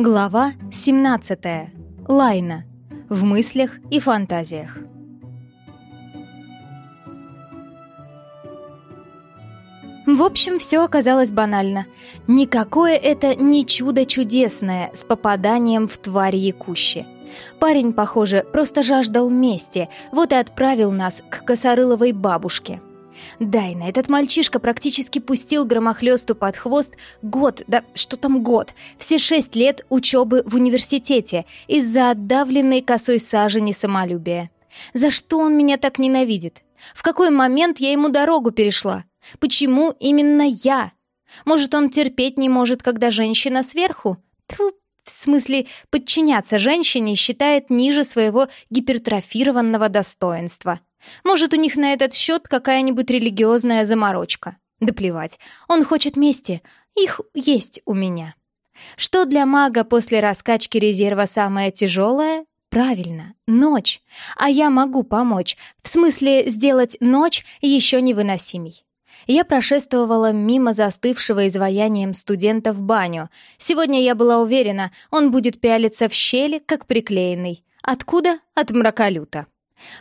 Глава 17. Лайна. В мыслях и фантазиях. В общем, все оказалось банально. Никакое это не чудо чудесное с попаданием в тварь якущи. Парень, похоже, просто жаждал мести, вот и отправил нас к косорыловой бабушке. Дайна, этот мальчишка практически пустил громохлёсту под хвост год, да что там год, все шесть лет учебы в университете из-за отдавленной косой сажени самолюбия. За что он меня так ненавидит? В какой момент я ему дорогу перешла? Почему именно я? Может, он терпеть не может, когда женщина сверху? Тьфу, в смысле, подчиняться женщине считает ниже своего гипертрофированного достоинства. Может, у них на этот счет какая-нибудь религиозная заморочка. Да плевать, он хочет мести, их есть у меня. Что для мага после раскачки резерва самое тяжелое? Правильно, ночь. А я могу помочь, в смысле сделать ночь еще невыносимей. Я прошествовала мимо застывшего изваянием студента в баню. Сегодня я была уверена, он будет пялиться в щели, как приклеенный. Откуда? От мраколюта.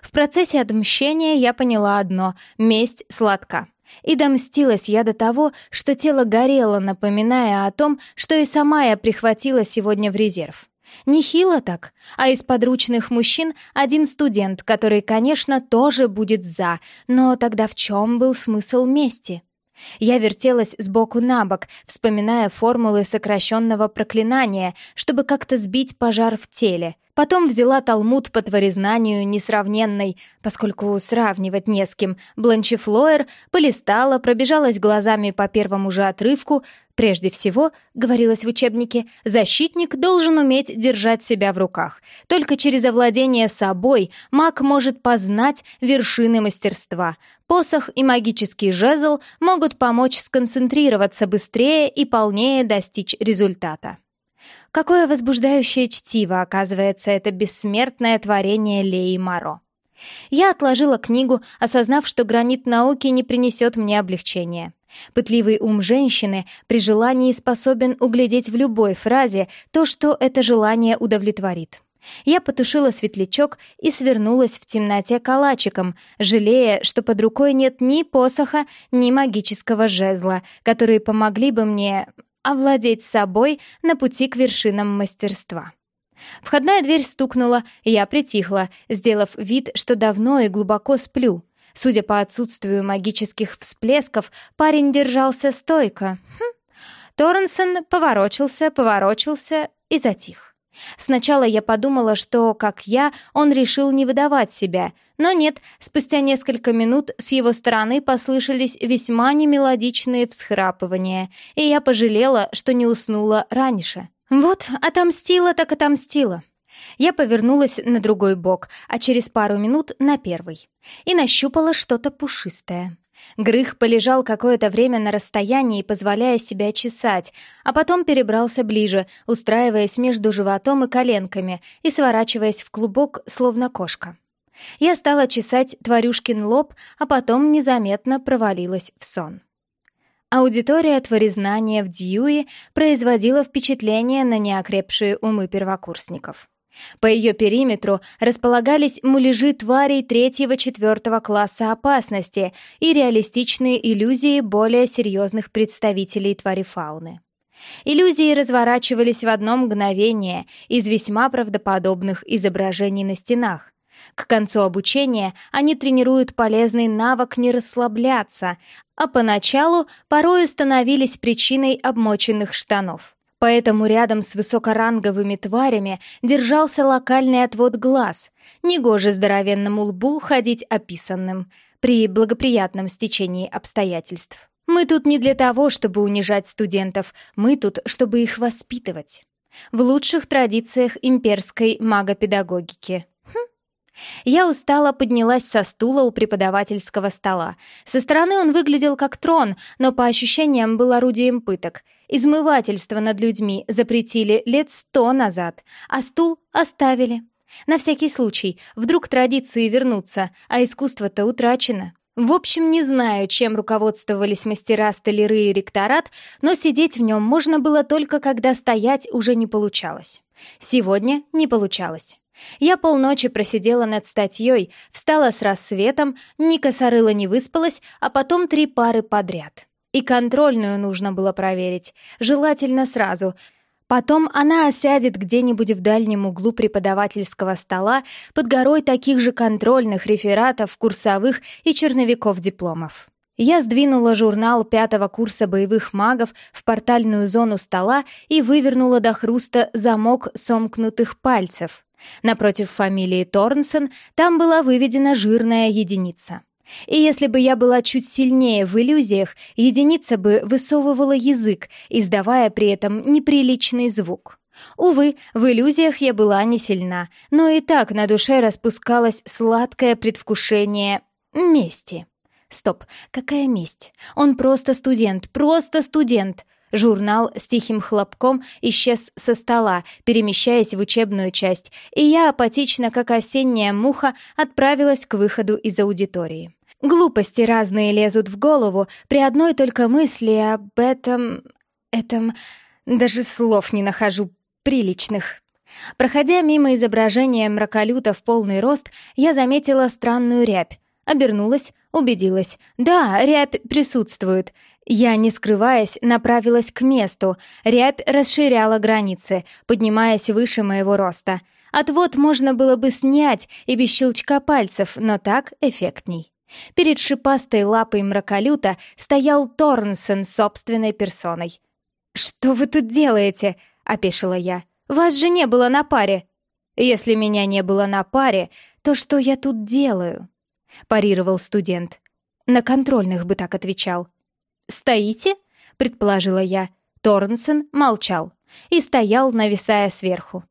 В процессе отмщения я поняла одно — месть сладка. И домстилась я до того, что тело горело, напоминая о том, что и сама я прихватила сегодня в резерв. Нехило так, а из подручных мужчин один студент, который, конечно, тоже будет «за», но тогда в чем был смысл мести? Я вертелась сбоку на бок, вспоминая формулы сокращенного проклинания, чтобы как-то сбить пожар в теле. Потом взяла талмуд по творезнанию несравненной, поскольку сравнивать не с кем, Бланчифлоер, полистала, пробежалась глазами по первому же отрывку. Прежде всего, говорилось в учебнике, защитник должен уметь держать себя в руках. Только через овладение собой маг может познать вершины мастерства. Посох и магический жезл могут помочь сконцентрироваться быстрее и полнее достичь результата. Какое возбуждающее чтиво, оказывается, это бессмертное творение Леи Маро. Я отложила книгу, осознав, что гранит науки не принесет мне облегчения. Пытливый ум женщины при желании способен углядеть в любой фразе то, что это желание удовлетворит. Я потушила светлячок и свернулась в темноте калачиком, жалея, что под рукой нет ни посоха, ни магического жезла, которые помогли бы мне овладеть собой на пути к вершинам мастерства. Входная дверь стукнула, я притихла, сделав вид, что давно и глубоко сплю. Судя по отсутствию магических всплесков, парень держался стойко. Хм. Торренсон поворочился, поворочился и затих. Сначала я подумала, что, как я, он решил не выдавать себя, но нет, спустя несколько минут с его стороны послышались весьма немелодичные всхрапывания, и я пожалела, что не уснула раньше. Вот, отомстила так отомстила. Я повернулась на другой бок, а через пару минут на первый, и нащупала что-то пушистое. Грых полежал какое-то время на расстоянии, позволяя себя чесать, а потом перебрался ближе, устраиваясь между животом и коленками и сворачиваясь в клубок, словно кошка. Я стала чесать тварюшкин лоб, а потом незаметно провалилась в сон. Аудитория творезнания в Дьюи производила впечатление на неокрепшие умы первокурсников. По ее периметру располагались муляжи тварей третьего-четвертого класса опасности и реалистичные иллюзии более серьезных представителей тварифауны. Иллюзии разворачивались в одно мгновение из весьма правдоподобных изображений на стенах. К концу обучения они тренируют полезный навык не расслабляться, а поначалу порою становились причиной обмоченных штанов. Поэтому рядом с высокоранговыми тварями держался локальный отвод глаз. Негоже здоровенному лбу ходить описанным при благоприятном стечении обстоятельств. Мы тут не для того, чтобы унижать студентов, мы тут, чтобы их воспитывать. В лучших традициях имперской магопедагогики. Я устало поднялась со стула у преподавательского стола. Со стороны он выглядел как трон, но по ощущениям был орудием пыток — Измывательство над людьми запретили лет сто назад, а стул оставили. На всякий случай, вдруг традиции вернутся, а искусство-то утрачено. В общем, не знаю, чем руководствовались мастера столяры и ректорат, но сидеть в нем можно было только когда стоять уже не получалось. Сегодня не получалось. Я полночи просидела над статьей, встала с рассветом, ни косорыла не выспалась, а потом три пары подряд. И контрольную нужно было проверить, желательно сразу. Потом она осядет где-нибудь в дальнем углу преподавательского стола под горой таких же контрольных рефератов, курсовых и черновиков дипломов. Я сдвинула журнал пятого курса боевых магов в портальную зону стола и вывернула до хруста замок сомкнутых пальцев. Напротив фамилии Торнсон там была выведена жирная единица. И если бы я была чуть сильнее в иллюзиях, единица бы высовывала язык, издавая при этом неприличный звук. Увы, в иллюзиях я была не сильна, но и так на душе распускалось сладкое предвкушение мести. Стоп, какая месть? Он просто студент, просто студент. Журнал с тихим хлопком исчез со стола, перемещаясь в учебную часть, и я апатично, как осенняя муха, отправилась к выходу из аудитории. Глупости разные лезут в голову при одной только мысли об этом... этом... Даже слов не нахожу приличных. Проходя мимо изображения мраколюта в полный рост, я заметила странную рябь. Обернулась, убедилась. Да, рябь присутствует. Я, не скрываясь, направилась к месту. Рябь расширяла границы, поднимаясь выше моего роста. Отвод можно было бы снять и без щелчка пальцев, но так эффектней. Перед шипастой лапой мраколюта стоял Торнсон собственной персоной. «Что вы тут делаете?» — опешила я. «Вас же не было на паре!» «Если меня не было на паре, то что я тут делаю?» — парировал студент. На контрольных бы так отвечал. «Стоите?» — предположила я. Торнсон молчал и стоял, нависая сверху.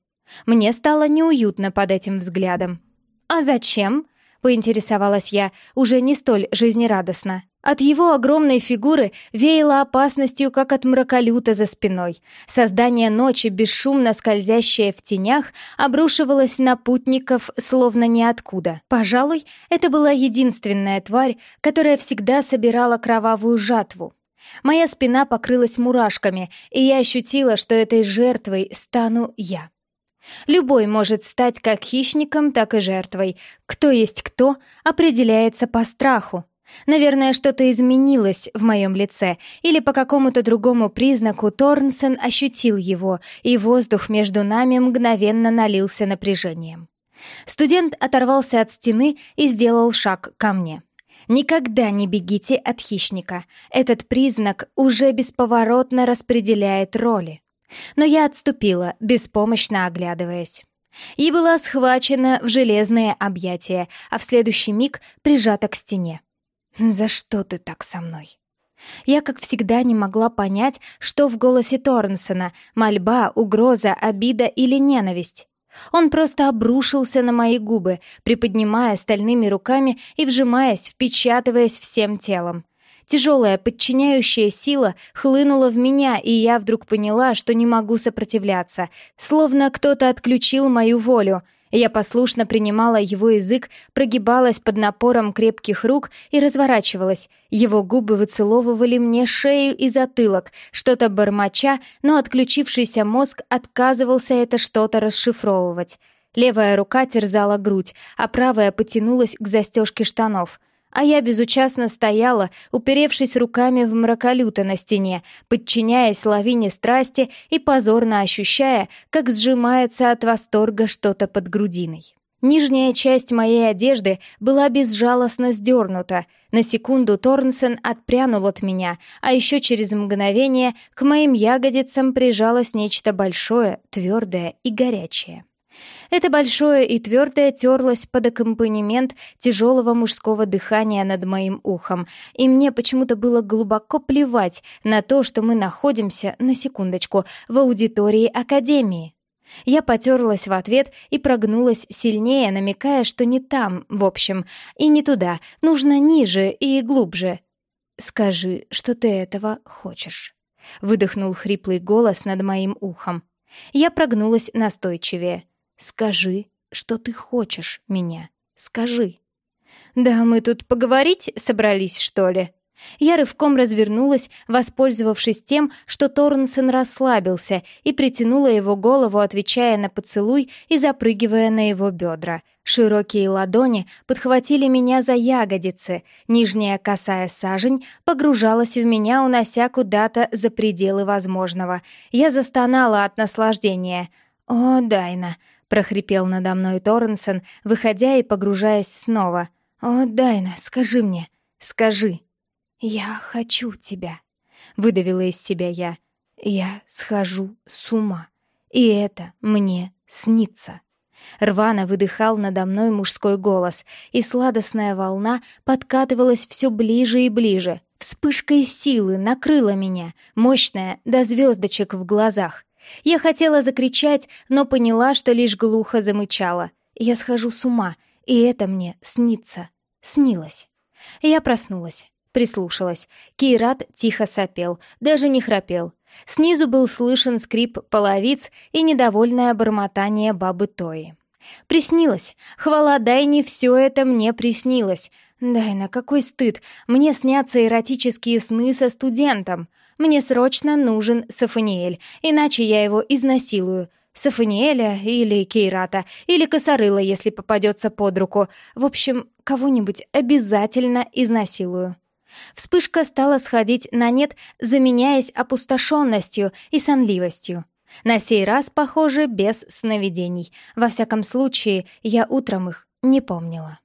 Мне стало неуютно под этим взглядом. «А зачем?» — поинтересовалась я, уже не столь жизнерадостно. От его огромной фигуры веяло опасностью, как от мраколюта за спиной. Создание ночи, бесшумно скользящее в тенях, обрушивалось на путников словно ниоткуда. Пожалуй, это была единственная тварь, которая всегда собирала кровавую жатву. Моя спина покрылась мурашками, и я ощутила, что этой жертвой стану я. Любой может стать как хищником, так и жертвой. Кто есть кто, определяется по страху. Наверное, что-то изменилось в моем лице, или по какому-то другому признаку Торнсон ощутил его, и воздух между нами мгновенно налился напряжением. Студент оторвался от стены и сделал шаг ко мне. Никогда не бегите от хищника. Этот признак уже бесповоротно распределяет роли. Но я отступила, беспомощно оглядываясь. И была схвачена в железные объятия, а в следующий миг прижата к стене. «За что ты так со мной?» Я, как всегда, не могла понять, что в голосе Торнсона — мольба, угроза, обида или ненависть. Он просто обрушился на мои губы, приподнимая стальными руками и вжимаясь, впечатываясь всем телом. Тяжелая подчиняющая сила хлынула в меня, и я вдруг поняла, что не могу сопротивляться, словно кто-то отключил мою волю. Я послушно принимала его язык, прогибалась под напором крепких рук и разворачивалась. Его губы выцеловывали мне шею и затылок, что-то бормоча, но отключившийся мозг отказывался это что-то расшифровывать. Левая рука терзала грудь, а правая потянулась к застежке штанов а я безучастно стояла, уперевшись руками в мраколюта на стене, подчиняясь лавине страсти и позорно ощущая, как сжимается от восторга что-то под грудиной. Нижняя часть моей одежды была безжалостно сдернута. На секунду Торнсон отпрянул от меня, а еще через мгновение к моим ягодицам прижалось нечто большое, твердое и горячее. Это большое и твердое терлось под аккомпанемент тяжелого мужского дыхания над моим ухом, и мне почему-то было глубоко плевать на то, что мы находимся, на секундочку, в аудитории Академии. Я потерлась в ответ и прогнулась сильнее, намекая, что не там, в общем, и не туда, нужно ниже и глубже. «Скажи, что ты этого хочешь», — выдохнул хриплый голос над моим ухом. Я прогнулась настойчивее. Скажи, что ты хочешь меня. Скажи. «Да мы тут поговорить собрались, что ли?» Я рывком развернулась, воспользовавшись тем, что Торнсон расслабился, и притянула его голову, отвечая на поцелуй и запрыгивая на его бедра. Широкие ладони подхватили меня за ягодицы, нижняя косая сажень погружалась в меня, унося куда-то за пределы возможного. Я застонала от наслаждения. «О, Дайна!» — прохрипел надо мной Торнсон, выходя и погружаясь снова. «О, Дайна, скажи мне, скажи!» «Я хочу тебя», — выдавила из себя я. «Я схожу с ума, и это мне снится». Рвано выдыхал надо мной мужской голос, и сладостная волна подкатывалась все ближе и ближе. Вспышкой силы накрыла меня, мощная, до звездочек в глазах. Я хотела закричать, но поняла, что лишь глухо замычала. Я схожу с ума, и это мне снится. Снилось. Я проснулась. Прислушалась. Кейрат тихо сопел, даже не храпел. Снизу был слышен скрип половиц и недовольное бормотание бабы Тои. Приснилось. Хвала Дайне, все это мне приснилось. Дайна, какой стыд. Мне снятся эротические сны со студентом. Мне срочно нужен Сафаниэль, иначе я его изнасилую. Сафаниэля или Кейрата, или Косорыла, если попадется под руку. В общем, кого-нибудь обязательно изнасилую. Вспышка стала сходить на нет, заменяясь опустошенностью и сонливостью. На сей раз, похоже, без сновидений. Во всяком случае, я утром их не помнила.